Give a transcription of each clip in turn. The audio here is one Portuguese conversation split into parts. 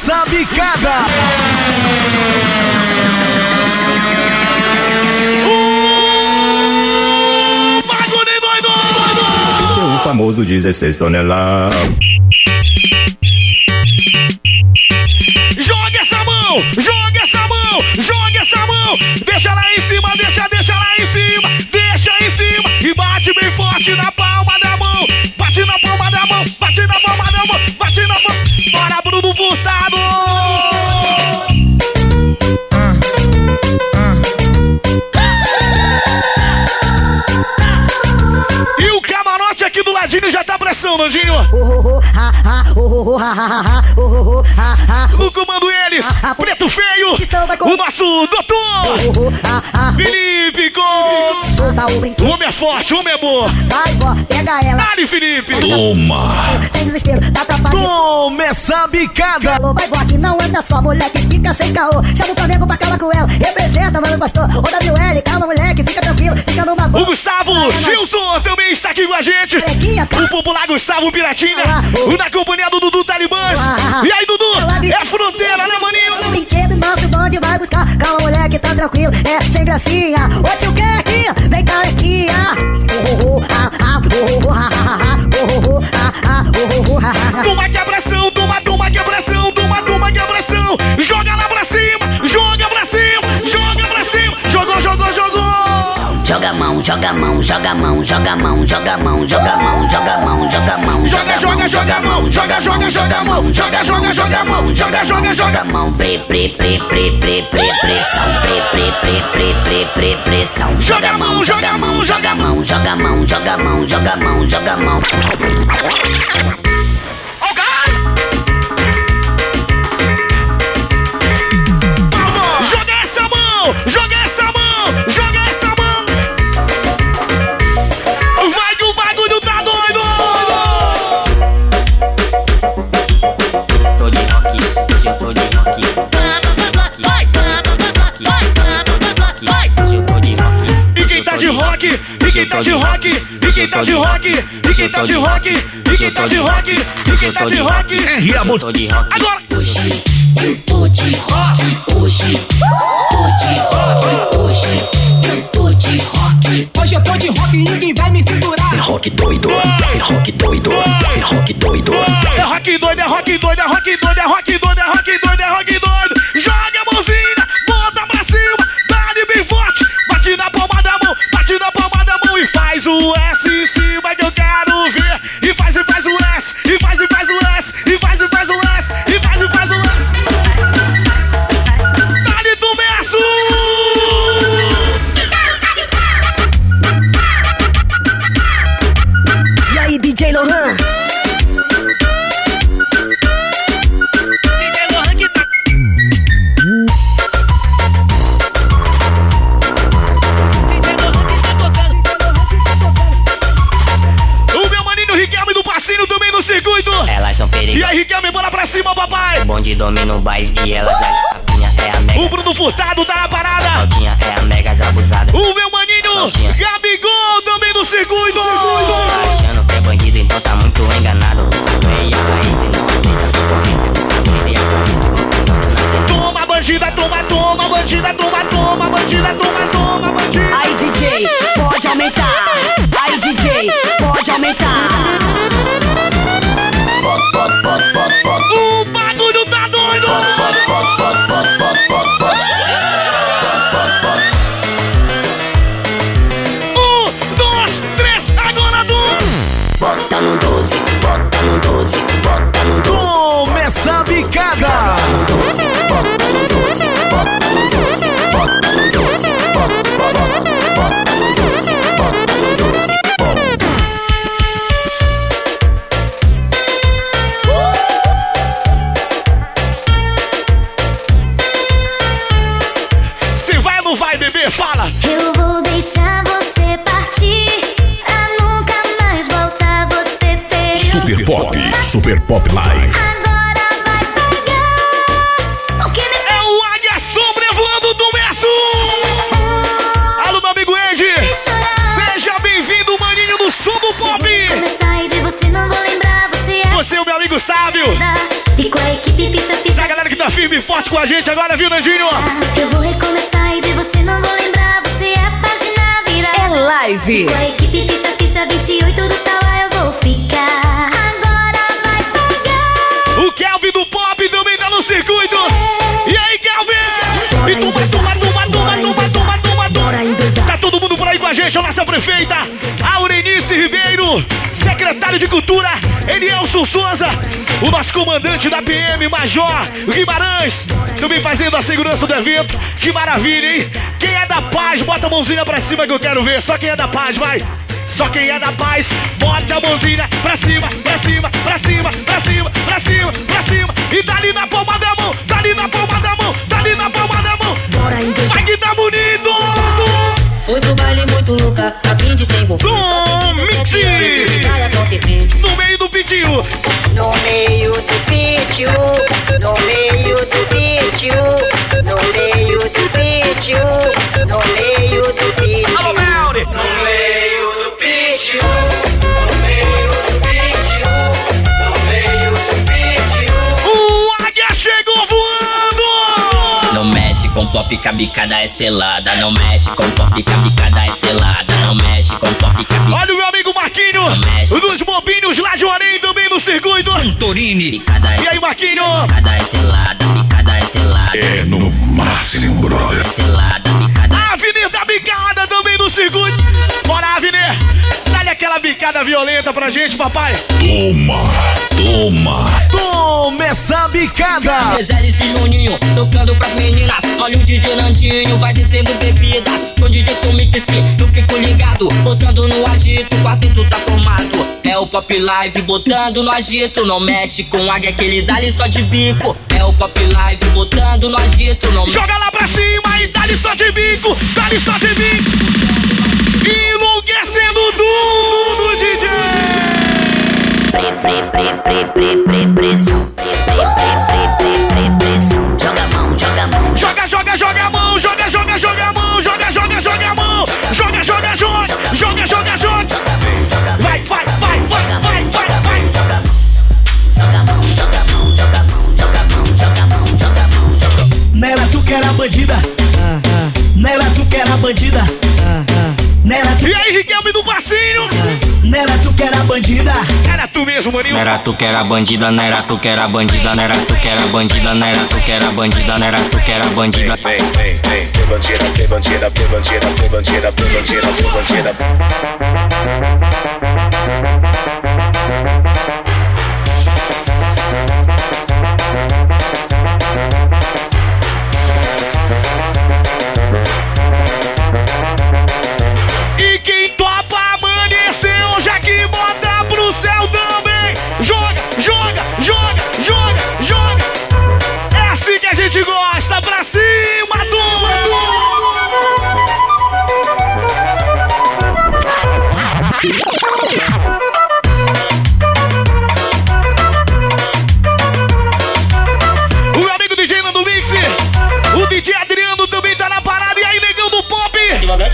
Começa a bicada. Doido! Esse é o famoso 16 toneladas. Joga essa mão! Joga essa mão! Joga essa mão! Deixa lá em cima, deixa, Nandinho! No comando eles, Preto Feio, o nosso doutor Felipe com... Solta o O brinquedo, homem é forte, o homem é bom. vai, vó, pega ela. Dale, Felipe. Toma. Sem desespero, dá pra fazer. Começa a bicada. Alô, vai, vó, que não anda só, moleque, fica sem caô. Chama o Flamengo pra calar com ela. Representa, mano, pastor. Ô, WL, calma, moleque, fica tranquilo, fica numa boa. O Gustavo Gilson também está aqui com a gente. O popular Gustavo Piratinha. O na companhia do Dudu Talibãs. E aí, Dudu? É fronteira, né, tá tranquilo, é sem gracinha. Ô, tio Keck, vem carequinha. Oh, oh, oh, ah, ah, oh, oh, ah, ah, ah, oh, oh, ah, ah, oh, oh, ah, ah, ah. Toma quebração, toma, Joga mão, joga mão, joga mão, joga mão, joga mão, joga mão, joga mão, joga mão, Joga, joga, joga mão, joga, joga, joga mão, joga, joga, joga mão, joga, joga, joga mão, pre, pre, pre, pre, pre, pre, pressão, pre, pre, pre, pre, pre, pre, pressão. Joga mão, joga mão, joga mão, joga mão, joga mão, joga mão, joga mão. Ó o quem tá de rock? E quem tá de rock? E quem tá de rock? E quem tá de rock? E quem tá de rock? R. Eu Abut. tô de rock. Agora! Hoje eu tô de rock, hoje tô de rock, hoje eu tô de rock. Hoje eu tô de rock e ninguém vai me segurar. Rock doido, é rock doido, é rock doido. É rock doido, é rock doido, é rock doido, é rock doido, é rock doido, é rock doido. E faz Yellow. Secretário de Cultura, Elielson Souza, o nosso comandante da PM, Major Guimarães, também fazendo a segurança do evento. Que maravilha, hein? Quem é da paz, bota a mãozinha pra cima que eu quero ver. Só quem é da paz, vai. Só quem é da paz, bota a mãozinha pra cima, pra cima, pra cima, pra cima, pra cima, pra cima. E dá ali na palma da mão, dá ali na palma da mão, dá ali na palma da mão. Vai que tá bonito! Fui pro baile muito louca, a fim de se envolver. Só tem 17 anos vai acontecer. No meio do pitinho, No meio do pítio, no meio do pítio, no meio do pítio, pop que a bicada é selada. Não mexe com pop que a bicada é selada. Não mexe com pop que a bicada Olha o meu amigo Marquinho, dos bobinhos lá de Orem também no circuito. Torini. E aí, Marquinho? Bicada é selada, bicada é selada. É no máximo, brother. Selada, bicada é Avenida Bicada também no circuito. Bora, Avenida. Aquela bicada violenta pra gente, papai. Toma, toma. Toma essa bicada. Zé e Juninho, tocando pras meninas. Olha o DJ Nandinho, vai descendo bebidas. Com o DJ Tomix, eu fico ligado. Botando no agito, o quarteto tá formado. É o Pop Live, botando no agito. Não mexe com águia que ele dá-lhe só de bico. É o Pop Live, botando no agito. Não Joga lá pra cima e dá-lhe só de bico. Dá-lhe só de bico. Enlouquecendo tudo, DJ. Pre, pre, pre, pre, pre, pre, pressão. Pre, pre, pre, pre, pre, pre. Joga mão, joga mão. Joga, joga, joga a mão. Joga, joga, joga a mão. Joga, joga, joga a mão. Joga, joga, joga. Joga, joga, joga. Vai, vai, vai, vai, vai, vai, vai. Joga mão, joga mão, joga mão, joga mão, joga mão, joga mão, joga mão. Nela tu que era bandida. Nela tu era bandida. Nela tu, E aí, Riquelme do Passinho? nela tu que era bandida. Era tu mesmo, maninho. Não era tu que era bandida, não era tu que era bandida, não era tu que era bandida, não era tu que era bandida, não era tu que era bandida. Vem, vem, vem, que bandida, que bandida, que bandida, que bandida, que bandida, que bandida.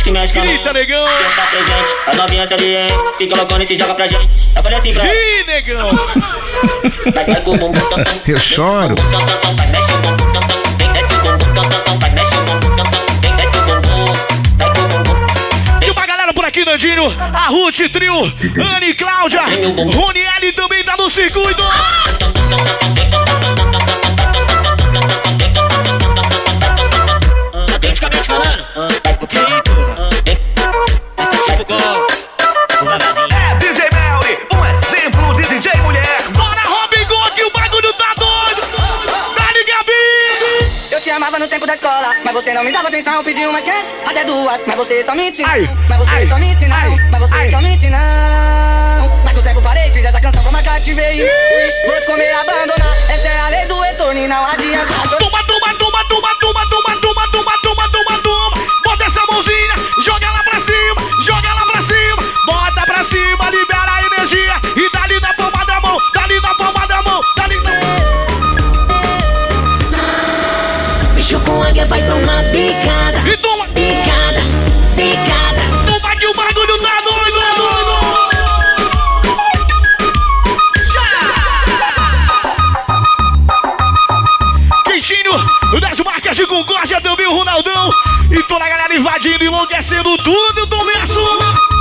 Que mexe com a mão. Grita, negão. Tá presente, as novinhas ali, hein? Fica loucona e se joga pra gente. Eu falei assim pra ela. Ih, negão. Vai, vai com o bumbum tam, tam. Eu choro. Vai, mexe o bumbum tam, tam. Vem, desce o bumbum tam, tam, tam. Vai, mexe o bumbum tam, tam. Vem, desce o bumbum. Vai com o bumbum. E uma galera por aqui, Nandinho. A Ruth Trio, Anne e Cláudia. Roniele também tá no circuito. Autenticamente não me dava atenção, pedi uma chance, até duas, mas você só me ensinou. Ai, Mas você ai, só me ensinou, ai, mas você só me ensinou. Mas com o tempo parei, fiz essa canção pra marcar te veio. Vou te comer abandonar, essa é a lei do retorno e não adianta. Toma, toma, toma, toma, toma, toma, Águia vai tomar picada. E toma, Picada, picada. toma que o bagulho tá doido, doido. Quem Jorge Concórdia, também o Ronaldão. E toda a galera invadindo, enlouquecendo tudo do começo.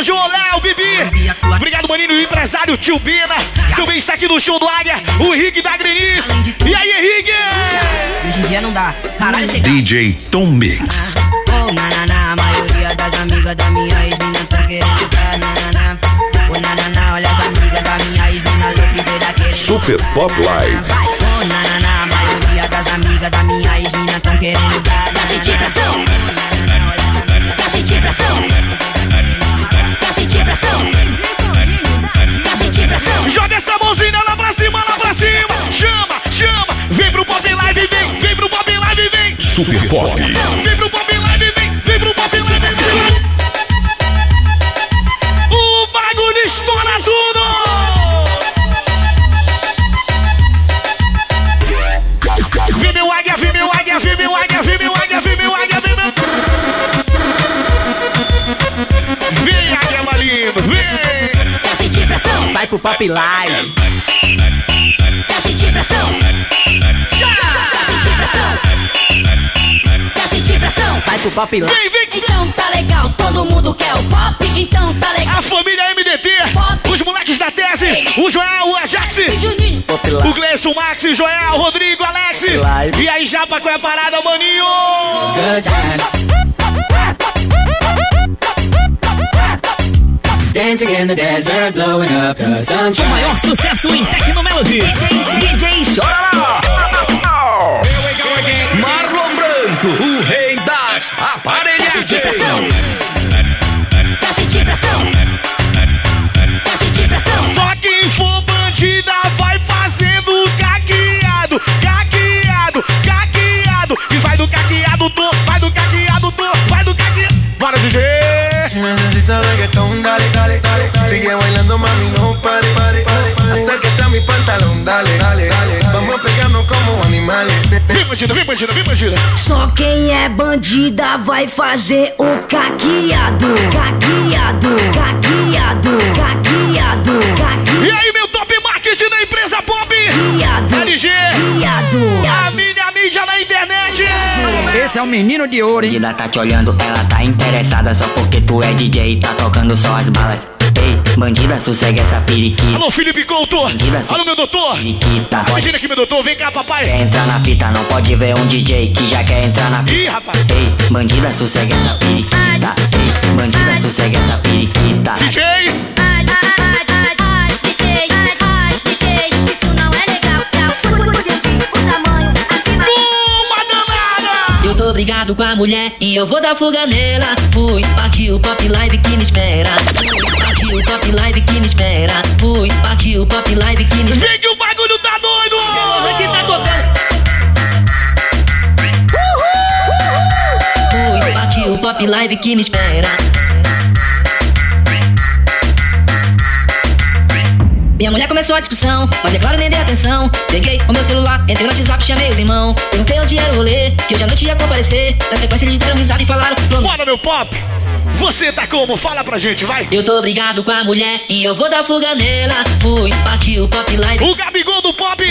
Frank, Jojo, Léo, Bibi. Obrigado, maninho, o empresário Tio Pena. Também está aqui no show do Águia. O Henrique da Grenis. E aí, Henrique? Hoje em dia não dá. Caralho, você DJ Tom Mix. Oh, nanana, a maioria das amigas da minha ex-mina tão querendo dar nanana. Oh, nanana, olha as amigas da minha ex-mina louca e Super Pop Live. Oh, nanana, a maioria das amigas da minha ex-mina tão querendo dar pressão? Pressão? Joga essa mãozinha lá pra cima, lá pra cima. Chama, chama. Vem pro Pop Live, vem. Vem pro Pop Live, vem. Super Pop. Pro Pop Live. Quer sentir pressão? Quer sentir pressão? Quer sentir pressão? Vai pro Pop Live. Vem, vem. Então tá legal, todo mundo quer o pop, então tá legal. A família MDT, os moleques da tese, o Joel, o Ajax, E Juninho, Pop o. Gleison, o Max, o Joel, o Rodrigo, o Alex. E aí, Japa, qual é a parada, maninho? Good time. Dancing in the desert, blowing up the sunshine. O maior sucesso em Tecnomelody. DJ Chororó. Marlon Branco, o rei das quer sentir pressão? Quer sentir pressão? Bailando, mami, no pare, pare. Acércate a mi pantalón, dale, dale, dale. Vamos a pegarnos como animales. Vem, bandida, vem, bandida, vem, bandida. Só quem é bandida vai fazer o caqueado. Caqueado, caqueado, caqueado, E caqueado. aí, meu top marketing da empresa Pop? Viado, LG, viado. a minha mídia na internet. Esse é o menino de ouro, hein? Bandida tá te olhando, ela tá interessada só porque tu é DJ e tá tocando só as balas. Ei, bandida, sossega essa periquita. Alô, Felipe Couto. Alô, meu doutor. Periquita, Imagina aqui, meu doutor. Vem cá, papai. quer entrar na fita, não pode ver um DJ que já quer entrar na Ih, fita. rapaz. Ei, bandida, sossega essa periquita. Ei, bandida, sossega essa periquita. DJ, brigado com a mulher e eu vou dar fuga nela. Fui, partiu o pop live que me espera. Fui, partiu o pop live que me espera. Fui, partiu o pop live que me espera. Vem que o bagulho tá doido. Que tá tocando. Fui, partiu o pop live que me espera. Minha mulher começou a discussão, mas é claro, nem dei atenção. Peguei o meu celular, entrei no WhatsApp, chamei os irmãos. Perguntei onde era o rolê, que hoje à noite ia comparecer. Na sequência eles deram risada e falaram: Bora, meu pop. Você tá como? Fala pra gente, vai. Eu tô brigado com a mulher e eu vou dar fuga nela. Fui, partiu pop live. O Gabigol do Pop,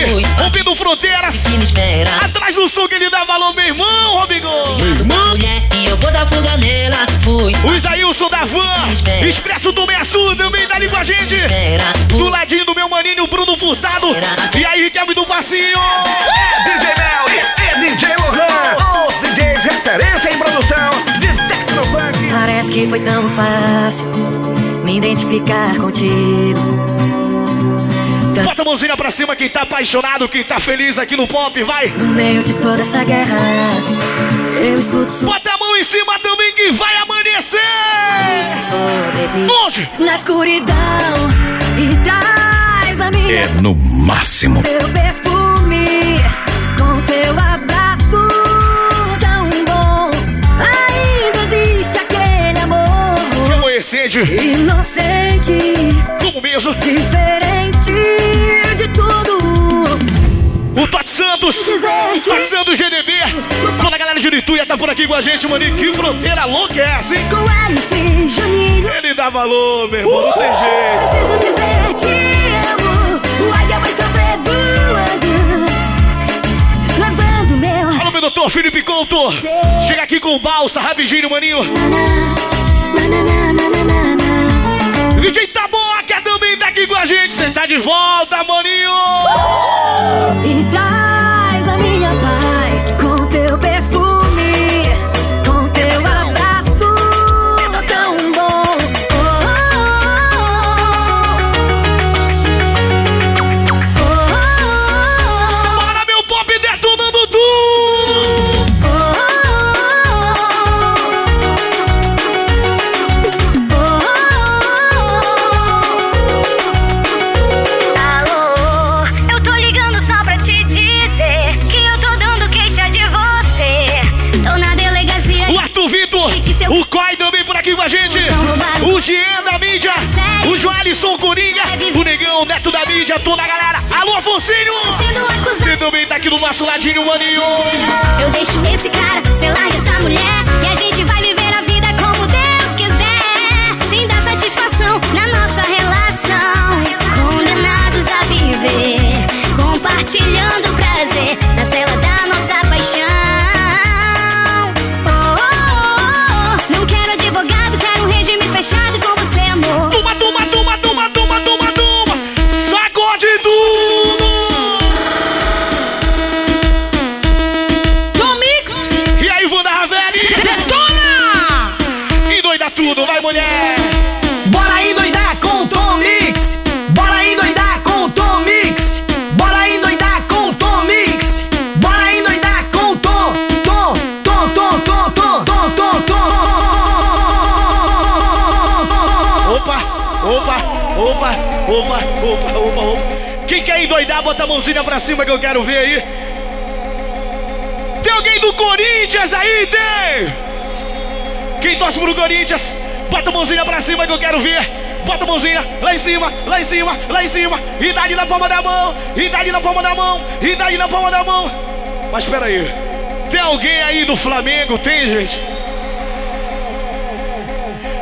ouvindo fronteiras. Que me espera. Atrás do som que ele dá valor, meu irmão, Robigol. A mulher e eu vou dar fuga nela. Fui. O Isaílson da Van, Expresso do Meia-Sul, também tá ali com a gente. Do ladinho do meu maninho, Bruno Furtado. E aí, Riquelme do Passinho. É DJ Mel que foi tão fácil me identificar contigo. Bota a mãozinha pra cima quem tá apaixonado, quem tá feliz aqui no pop, vai. No meio de toda essa guerra, eu escuto Bota a mão em cima também que vai amanhecer. Longe. na escuridão e traz a minha É no máximo. teu Amanhecente. inocente, Como mesmo? diferente de tudo. O Tote Santos. Tote Santos GDB. Toda a galera de Urituia tá por aqui com a gente, maninho. Que fronteira louca é essa, hein? Com Alice Juninho. Ele dá valor, meu irmão. Não tem jeito. Preciso dizer te amo. O águia vai sobrevoando. Lavando meu. Alô, meu doutor Felipe Couto. Chega aqui com o balsa, rapidinho, maninho. DJ Taboca também tá aqui com a gente. Você tá de volta, maninho. E nosso ladinho, maninho. Eu deixo esse cara, cê larga essa mulher e a gente Opa, opa, opa, opa, opa, opa. Quem quer endoidar, bota a mãozinha pra cima que eu quero ver aí. Tem alguém do Corinthians aí, tem? Quem torce pro Corinthians, bota a mãozinha pra cima que eu quero ver. Bota a mãozinha lá em cima, lá em cima, lá em cima. E dá ali na palma da mão, e dá ali na palma da mão, e dá ali na palma da mão. Mas espera aí. Tem alguém aí do Flamengo? Tem, gente?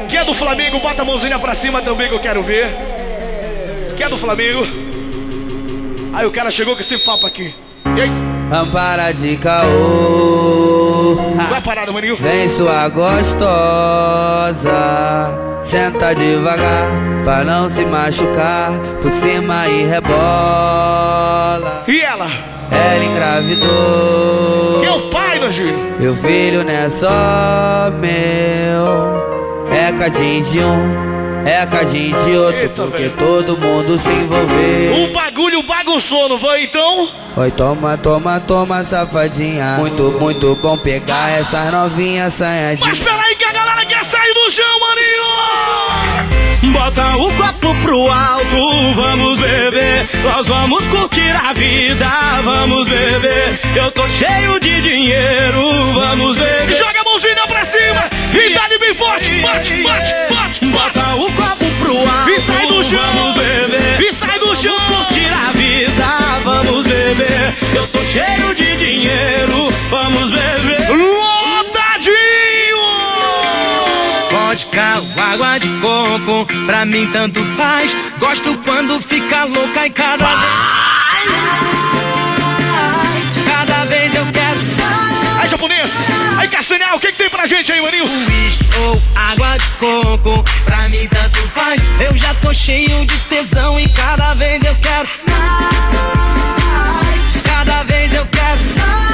Quem é do Flamengo, bota a mãozinha pra cima também que eu quero ver. Quem é do Flamengo? Aí o cara chegou com esse papo aqui. E aí? Ampara de caô. Vai parada, maninho. Vem sua gostosa. Senta devagar pra não se machucar. Por cima e rebola. E ela? Ela engravidou. Quem é o pai, Nangino? Meu filho não é só meu. É cadinho de um, é cadinho de outro. porque todo mundo se envolveu. O bagulho bagunçou, não foi então? Oi, toma, toma, toma, safadinha. Muito, muito bom pegar essas novinhas sanhadinhas. Mas peraí que a galera quer sair do chão, maninho! Bota o copo pro alto, vamos beber. Nós vamos curtir a vida, vamos beber. Eu tô cheio de dinheiro, vamos beber. Joga a mãozinha pra cima e dá-lhe bem forte. Bate, bate, bate. Bota o copo pro alto, E sai do chão. vamos beber. E sai do chão. Vamos curtir a vida, vamos beber. Eu tô cheio de dinheiro, vamos beber. Lotadinho! Pode água de coco, pra mim tanto faz. Gosto quando fica louca e cada japonês. Aí, Castanhal, o que, que tem pra gente aí, maninho? Uísque ou água de coco, pra mim tanto faz. Eu já tô cheio de tesão e cada vez eu quero mais. Cada vez eu quero mais.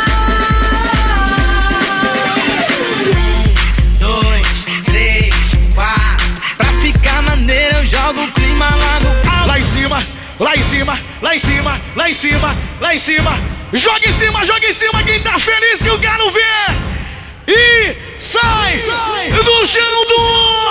Dois, três, quatro. Pra ficar maneiro eu jogo o clima lá no alto. Lá em cima, lá em cima, lá em cima, lá em cima, lá em cima. Joga em cima, joga em cima, quem tá feliz que eu quero ver. E sai, do chão do...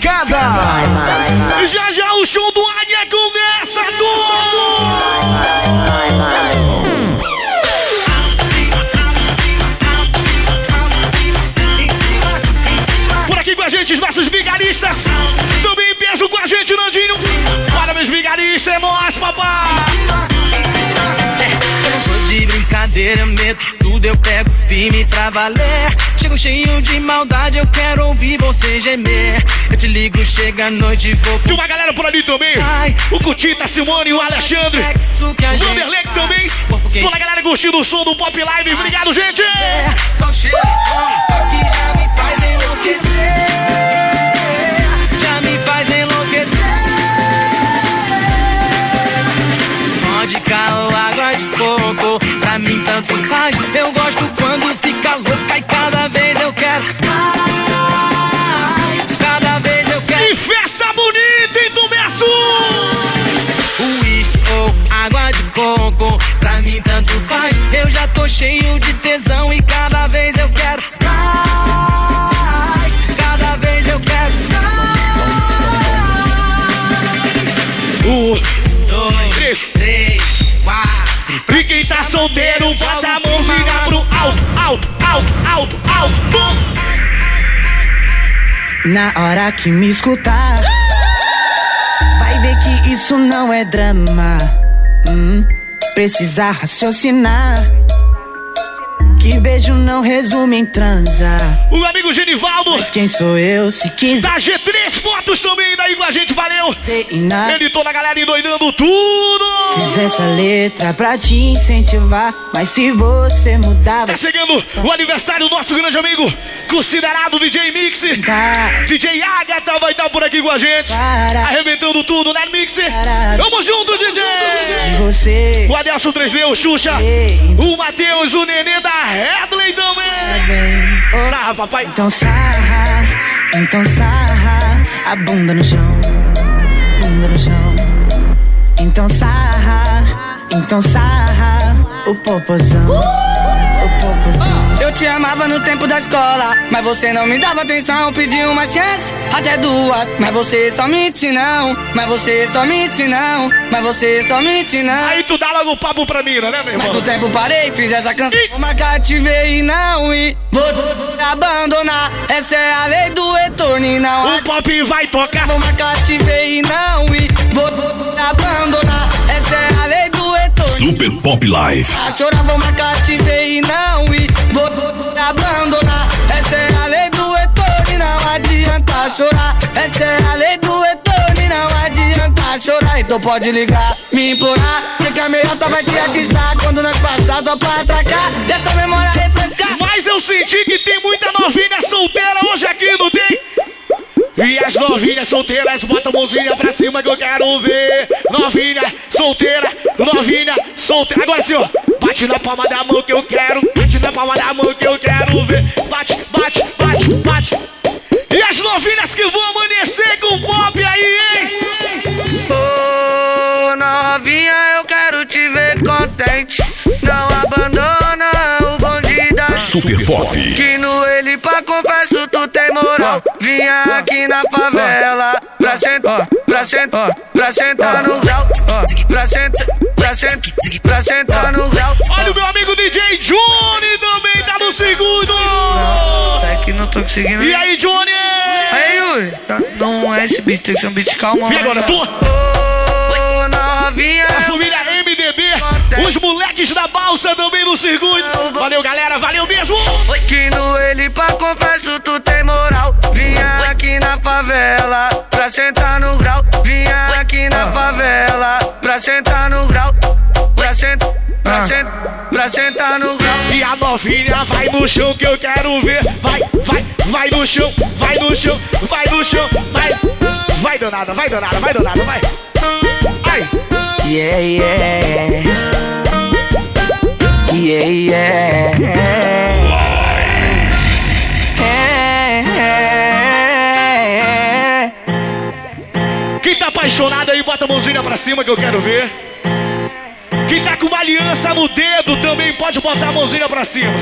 essa bicada. Já já o show do Águia começa, Por aqui com a gente, os nossos vigaristas. Também peso com a gente, Nandinho. Bora, meus vigaristas, é nóis, papai. Eu não tô de brincadeira, eu meto tudo, eu pego firme pra valer. Chego cheio de maldade, eu quero ouvir você gemer. Eu te ligo, chega a noite vou Tem uma galera por ali também. O Cutita, Simone, o Alexandre. O Vanderlei também. Toda a galera curtindo o som do Pop Live. Obrigado, gente. Só o cheiro que já me faz enlouquecer. Eu gosto quando fica louca e cada vez eu quero mais. Cada vez eu quero. Que festa bonita, hein, Tumeço? Uísque ou água de coco, pra mim tanto faz. Eu já tô cheio Na hora que me escutar, vai ver que isso não é drama. Hum, precisa raciocinar. Que beijo não resume em transar. O amigo Genivaldo. Mas quem sou eu se quiser? Da G3 Fotos também a gente, valeu. Ele e toda a galera endoidando tudo. Fiz essa letra pra te incentivar. Mas se você mudar, Tá chegando o aniversário do nosso grande amigo, considerado DJ Mix. DJ Agatha vai estar por aqui com a gente. Arrebentando tudo, né, Mix? Vamos juntos, DJ! você. O Adelson 3D, o Xuxa, o Matheus, o Nenê da Redley também. Sarra, papai. Então sarra, então sarra a bunda no chão, no chão. Então sarra, então sarra o popozão, o popozão. Te amava no tempo da escola, mas você não me dava atenção. Pedi uma chance, até duas, mas você só mente não. Mas você só mente não, mas você só mente não. Aí tu dá logo o papo pra mim, né, meu irmão? Mas do tempo parei, fiz essa canção. Vou marcar, te ver e não ir. Vou abandonar, essa é a lei do retorno e não. O pop vai tocar. Vou te ver e não ir. Vou abandonar, essa é a lei do retorno. Super Pop Live. A chorar, vou marcar, te ver e não. Vou abandonar, essa é a lei do retorno e não adianta chorar. Essa é a lei do retorno e não adianta chorar. Então pode ligar, me implorar. Sei que a meiota vai te atizar quando nós passar só pra atracar. Dessa memória refrescar. Mas eu senti que tem muita novinha solteira hoje aqui, não tem? E as novinhas solteiras, bota a mãozinha pra cima que eu quero ver. Novinha, solteira, novinha, solteira. Agora sim. Bate na palma da mão que eu quero. Super Pop. Que no ele pra confesso tu tem moral. Vinha aqui na favela pra sentar, pra sentar, pra sentar no grau. Pra sentar, pra sentar, pra sentar no grau. Olha o meu amigo DJ Johnny também tá no segundo. É que não tô conseguindo. E aí, Johnny? Aí, Yuri. tá- Não é esse beat, tem que ser um beat calmo. E agora, tu? Ô, novinha. A família MDB, os moleques da balsa também no circuito. Valeu, galera, valeu mesmo. Que no ele pra confesso tu tem moral. Vinha aqui na favela pra sentar no grau. Vinha aqui na favela pra sentar no grau. Pra sentar, pra sentar, pra sentar no grau. E a novinha vai no chão que eu quero ver. Vai, vai, vai no chão, vai no chão, vai no chão, vai. Vai danada, vai danada, vai danada, vai. Ai. Yeah, yeah. Yeah, yeah. Quem tá apaixonado aí, bota a mãozinha pra cima que eu quero ver. Quem tá com uma aliança no dedo também pode botar a mãozinha pra cima.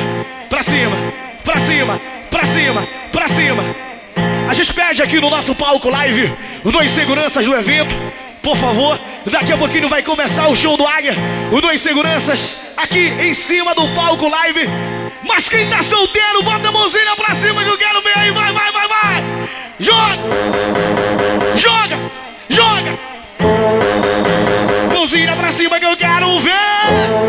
Pra cima, pra cima, pra cima, pra cima. A gente pede aqui no nosso palco live, os dois seguranças do evento, por favor. Daqui a pouquinho vai começar o show do Águia. Os dois seguranças aqui em cima do palco live. Mas quem tá solteiro, bota a mãozinha pra cima que eu quero ver aí. Vai, vai, vai, vai. Joga! Joga! Joga! Mãozinha pra cima que eu quero ver!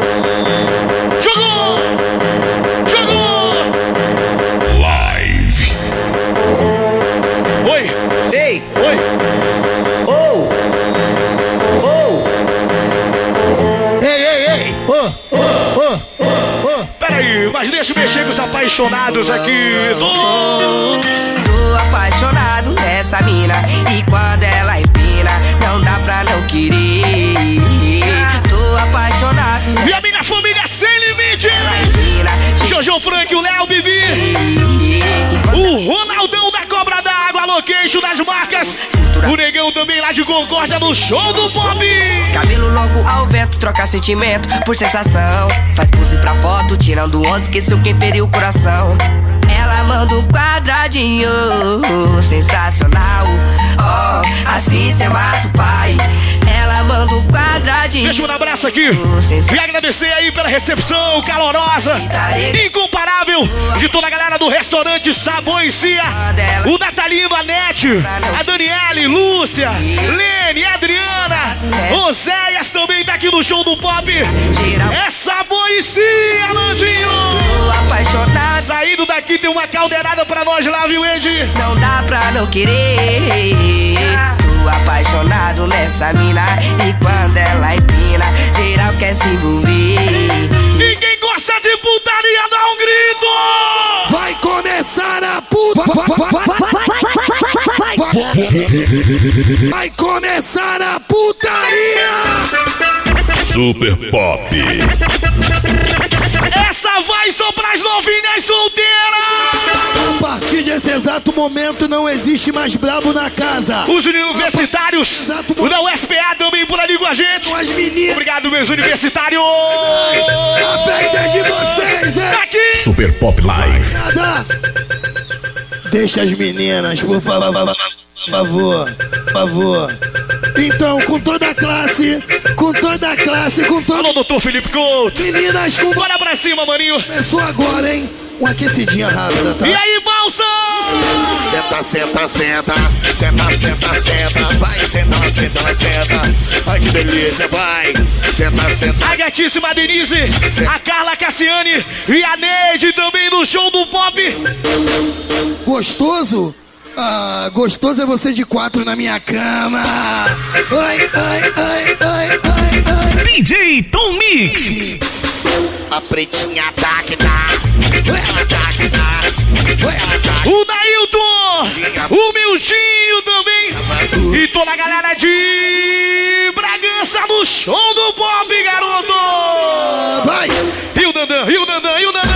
Mas deixa eu mexer com os apaixonados aqui. Tô... Tô apaixonado nessa mina E quando ela empina Não dá pra não querer Tô apaixonado E a minha família sem limite! Jojo Frank, o Léo Bibi! O Ronaldão d'Água, location das marcas! O Negão também lá de Concórdia no show do Pop! Cabelo longo ao vento, troca sentimento por sensação. Faz pose pra foto, tirando onda, esqueceu quem feriu o coração. Ela manda um quadradinho, sensacional. Oh, assim cê mata o pai. Quadradinho. Deixa um abraço aqui e agradecer aí pela recepção calorosa, incomparável de toda a galera do restaurante Sabor e Cia, o Natalino, a Nete, a Daniele, Lúcia, Lene, Adriana, Oséias também tá aqui no show do Pop. É Sabor e Cia, Landinho! Apaixonado. Saindo daqui tem uma caldeirada pra nós lá, viu, Ed? Não dá pra não querer. Apaixonado nessa mina. E quando ela empina, geral quer se envolver. E quem gosta de putaria, dá um grito! Vai começar a puta. Vai começar a putaria. Super Pop. Essa vai só pras novinhas solteiras! A partir desse exato momento não existe mais brabo na casa. Os universitários, o da UFPA também por ali com a gente. As meninas. Obrigado, meus universitários! A festa é de vocês, é? Aqui! Super Pop Live. Nada. Deixa as meninas, por favor. Por favor, por favor. Então, com toda a classe, com toda a classe, com todo. Alô, doutor Felipe Couto! Meninas, com. Bora pra cima, maninho! Começou agora, hein? Uma aquecidinha rápida, tá? E aí! Senta, senta, senta. Senta, senta, senta. Vai, senta, senta, senta. Ai, que delícia, vai. Senta, senta. A gatíssima Denise, a Carla Cassiane e a Neide também no show do Pop. Gostoso? Ah, gostoso é você de quatro na minha cama. Ai, ai, ai, ai, ai, ai. DJ Tom Mix. A pretinha tá que tá. Ela tá que tá. Ela tá. O Dailton, o Miltinho também. E toda a galera de Bragança no show do Pop, garoto. Vai. E o Dandan, e o Dandan, e o Dandan.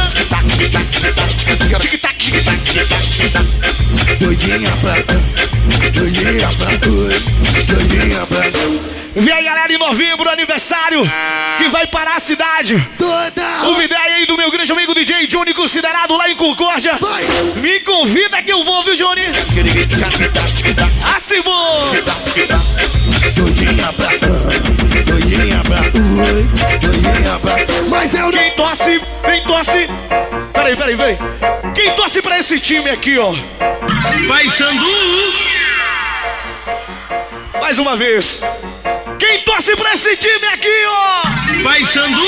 Doidinha pra. Doidinha pra. Doidinha pra. Vem aí, galera, em novembro, aniversário, que vai parar a cidade. Toda! Uma ideia aí do meu grande amigo DJ Johnny, considerado lá em Concórdia. Vai! Me convida que eu vou, viu, Johnny? Assim vou! Doidinha pra doidinha pra oi, doidinha pra. Mas eu não. Quem torce, quem torce. Peraí, peraí, peraí. Quem torce pra esse time aqui, ó? Vai Sandu! Mais uma vez. Quem torce pra esse time aqui, ó? Vai Sandu!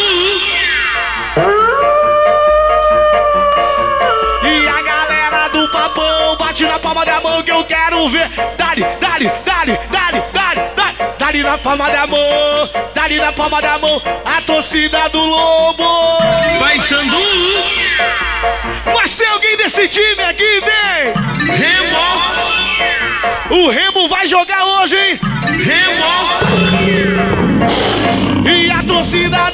E a galera do papão bate na palma da mão que eu quero ver. Dali, dali, dali, dali, dali, dali. Na palma da mão, dali na palma da mão, a torcida do Lobo. Vai Sandu! Mas tem alguém desse time aqui, vem! Remo! O Remo vai jogar hoje, hein? Remo! E a torcida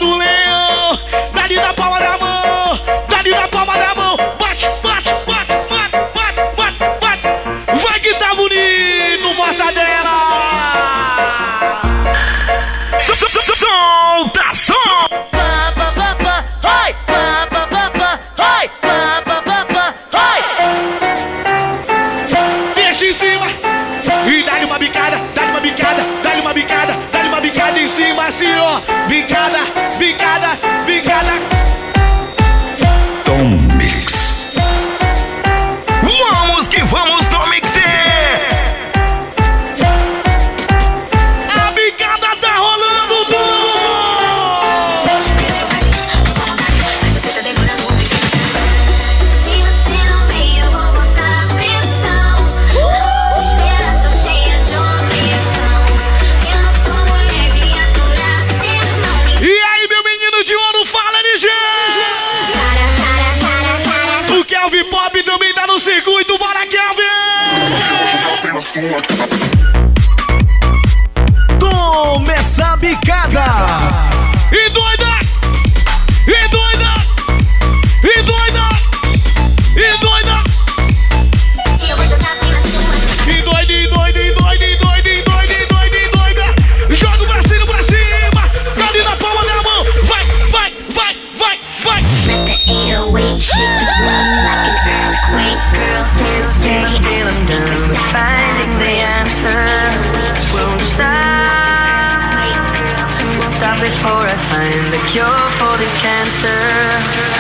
cure for this cancer.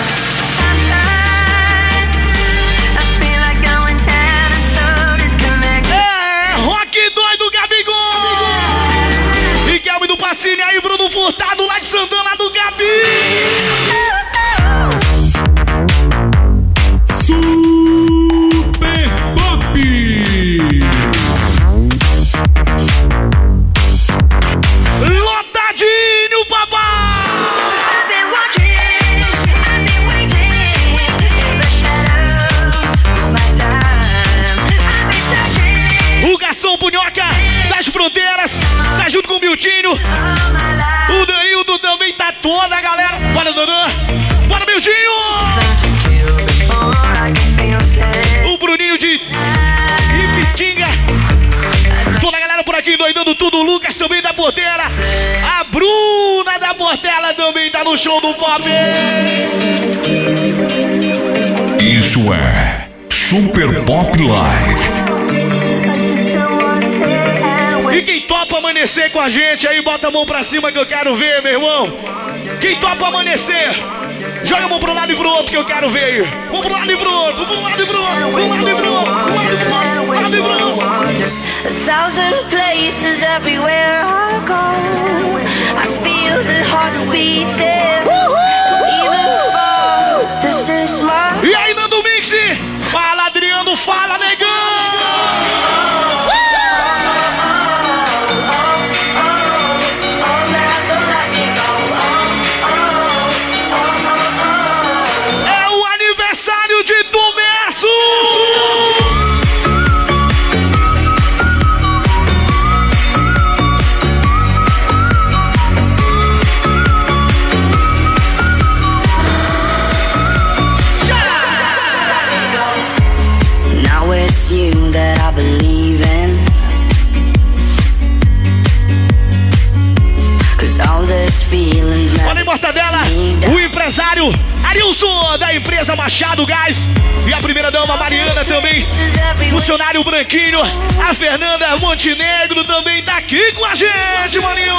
O Danildo também tá toda galera. Bora, Danã! Bora, safe. O Bruninho de Ipitinga. Toda a galera por aqui doidando tudo. O Lucas também da porteira. A Bruna da Portela também tá no show do pop. Isso é Super Pop Live. E quem topa amanhecer com a gente aí, bota a mão pra cima que eu quero ver, meu irmão. Quem topa amanhecer, joga a mão pro lado e pro outro que eu quero ver aí. Um pro lado e pro outro, um pro lado e pro outro, um pro lado e pro outro, um lado e pro outro, um lado e pro outro. A thousand places everywhere I go. I feel the heart beating. Even this is my E aí, Nando Mix, fala Adriano, fala negão. Empresa Machado Gás. E a primeira dama, Mariana, também. Funcionário Branquinho. A Fernanda Montenegro também tá aqui com a gente, maninho.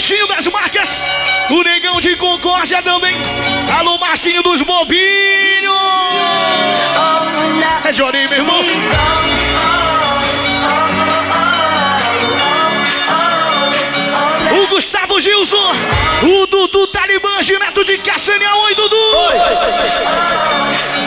d'Água, o queixinho das marcas. O Negão de Concórdia também. Alô, Marquinho dos Bobinhos. É Johnny, meu irmão. O Gustavo Gilson. O Dudu Talibã, Gineto de Castanhal. Oi, Dudu. Quem tá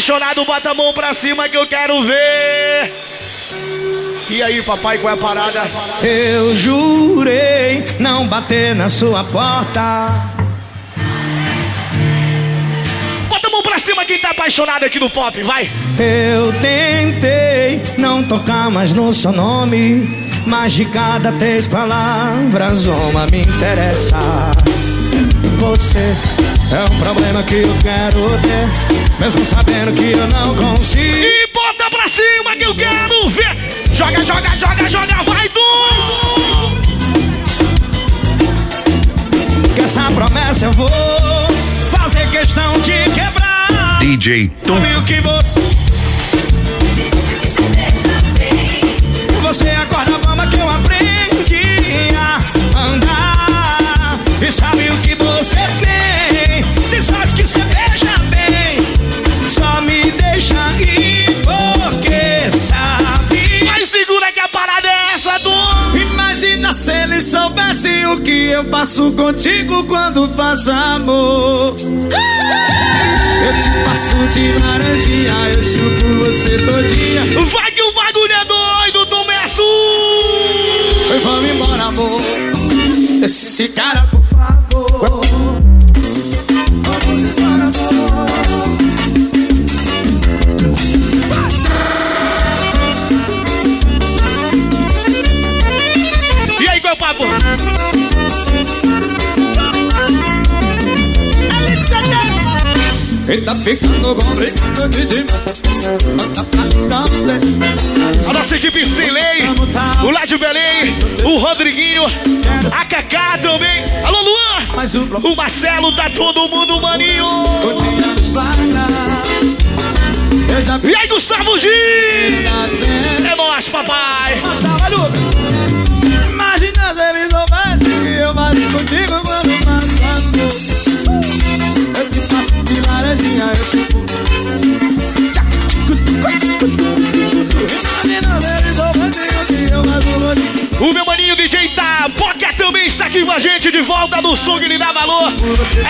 apaixonado, bota a mão pra cima que eu quero ver. E aí, papai, qual é a parada? Eu jurei não bater na sua porta. Bota a mão pra cima quem tá apaixonado aqui no pop, vai. Eu tentei não tocar mais no seu nome. Mas de cada três palavras, uma me interessa. Você é um problema que eu quero ter, mesmo sabendo que eu não consigo. E bota pra cima que eu quero ver. Joga, joga, joga, joga, vai, Du! Que essa promessa eu vou fazer questão de quebrar. DJ Tom. Sabe o que você. Você acorda a que eu aprendi se ele soubesse o que eu passo contigo quando passa amor. Eu te passo de laranjinha, eu chupo você todinha. Vai que o bagulho é doido, tu meço! Vamos embora, amor. Esse cara, por favor. Ele tá ficando bom, de demais. A nossa equipe sem lei, o Lá de Belém, o Rodriguinho, a Cacá também. Alô, Luan! O Marcelo, tá todo mundo maninho! E aí, Gustavo G! É nóis, papai! Imagina se ele soubesse que eu faço contigo quando passo eu. O meu maninho DJ Tapoca também está aqui com a gente de volta no som que lhe dá valor.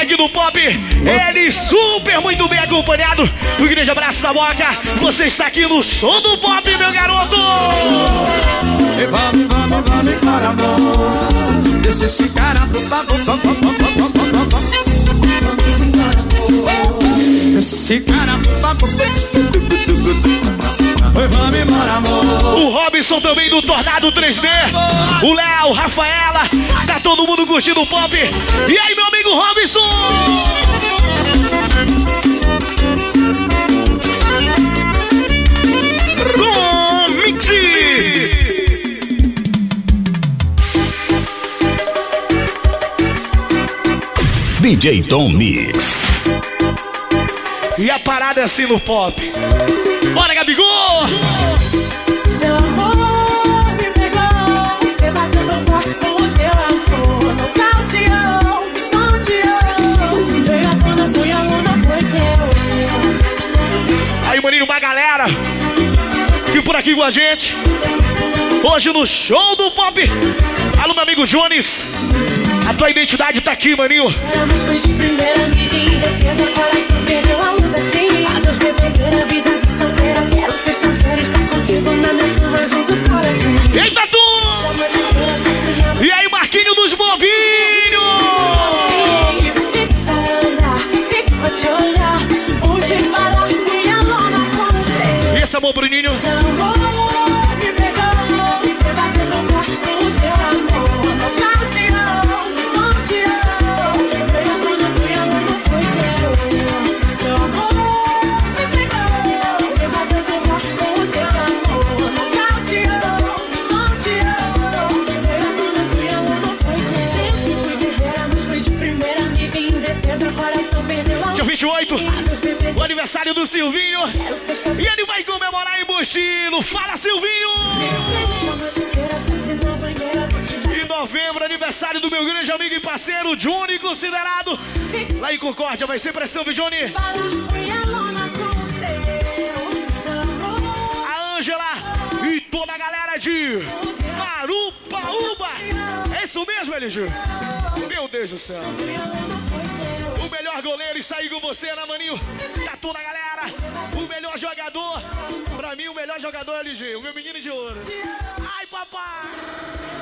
Aqui no Pop, ele super muito bem acompanhado. Um grande abraço da Boca. Você está aqui no som do Pop, meu garoto. E vamos, vamos, vamos embora, amor. Deixa esse cara pro papo, papo, papo, papo, papo, papo. Esse cara pro papo, Oi, vamos embora, amor. O Robson também do Tornado 3D. O Léo, Rafaela. Tá todo mundo curtindo o pop. E aí, meu amigo Robson? DJ Tom Mix. E a parada é assim no pop. Bora, Gabigol! Seu amor me pegou, você bateu tão forte com o teu amor. Não te amo. Veio a dona, fui a luna, foi que eu. Aí, maninho, uma galera que por aqui com a gente. Hoje no show do pop. Alô, meu amigo Jones. A tua identidade tá aqui, maninho. Éramos de primeira, me em defesa, Eita, tu! E aí, Marquinho dos Bovinhos! Pra te olhar. Vou te falar. Esse amor, Bruninho. Silvinho. E ele vai comemorar em Bustilo. Fala, Silvinho! Em novembro, aniversário do meu grande amigo e parceiro, Johnny, considerado. Lá em Concórdia vai ser pressão, viu, Johnny? A Ângela e toda a galera de Marupaúba. É isso mesmo, LG? Meu Deus do céu. O melhor goleiro está aí com você, né, maninho? Tá Tatu na galera. O melhor jogador. Pra mim, o melhor jogador é o LG, o meu menino de ouro. Ai, papai!